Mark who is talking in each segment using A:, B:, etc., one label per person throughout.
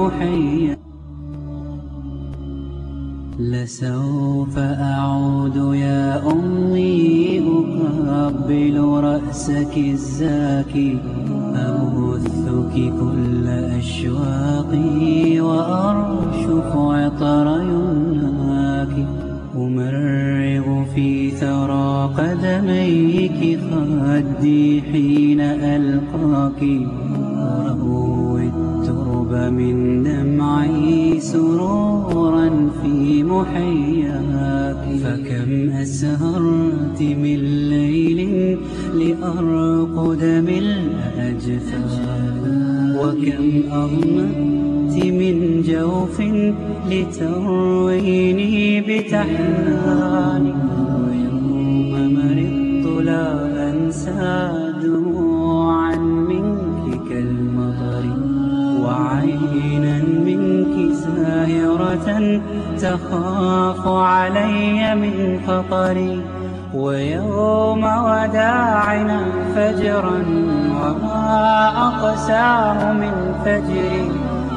A: محيا لسوف أعود يا أمي أقبل رأسك الزاكي. أبثك كل أشواقي وأرشف عطر يمناك أمرغ في ثرى قدميك خدي حين ألقاك. الترب من دمعي سرورا في محياك. فكم أسهرت من ليل لأرقد من أجفاك. وكم أغمت من جوف لترويني بتحناني. ويوم مرضت لا أنسى دموعا زاهرة تخاف علي من خطري ويوم وداعنا فجرا وما أقساه من فجري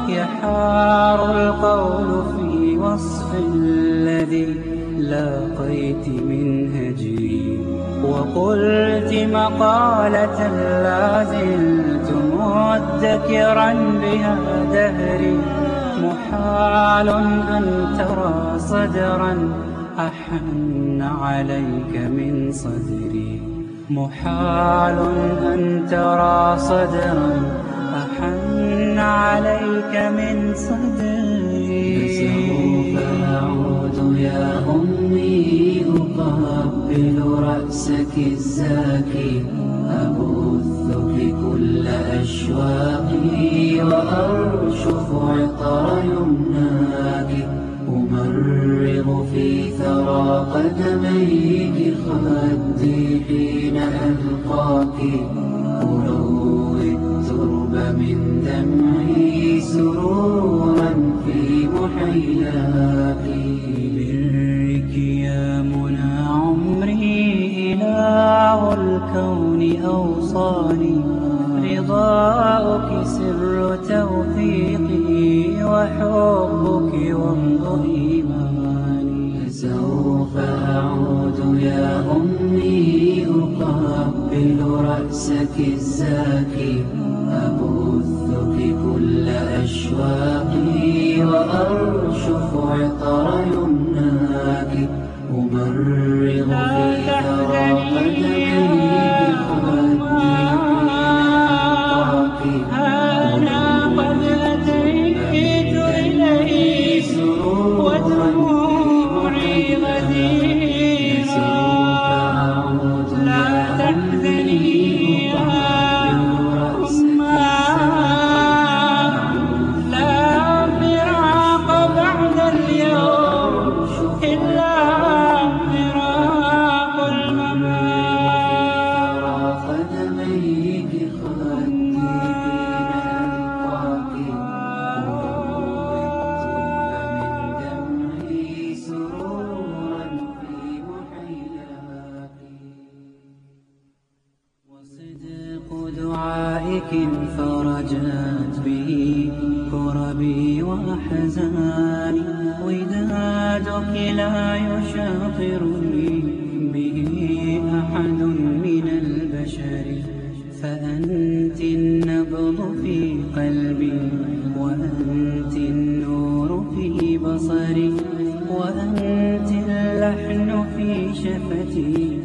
A: يحار القول في وصف الذي لاقيت من هجري. وقلت مقالة لا زلت مذكرا بها دهري. محال أن ترى صدرا أحن عليك من صدري. محال أن ترى صدرا أحن عليك من صدري.
B: سوف أعود يا أمي أقبل رأسك الزاكي. أبثك كل أشواقي وأرشف عطر يمناك. أمرغ في ثرى قدميك خدي حين ألقاك. أروي الترب من دمعي سرورا في محياك
A: برك يا منى عمري إله الكون أوصاني. رضاؤك سر توفيقي. وحبك وامض إيماني
B: سوف أعود يا أمي أقبل رأسك الزاكي. أبثك كل أشواقي وأرشف عطر يمناك
A: دعائك انفرجت به كربي وأحزاني. ودادك لا يشاطرني به أحد من البشر. فأنت النبض في قلبي وأنت النور في بصري وأنت اللحن في شفتي.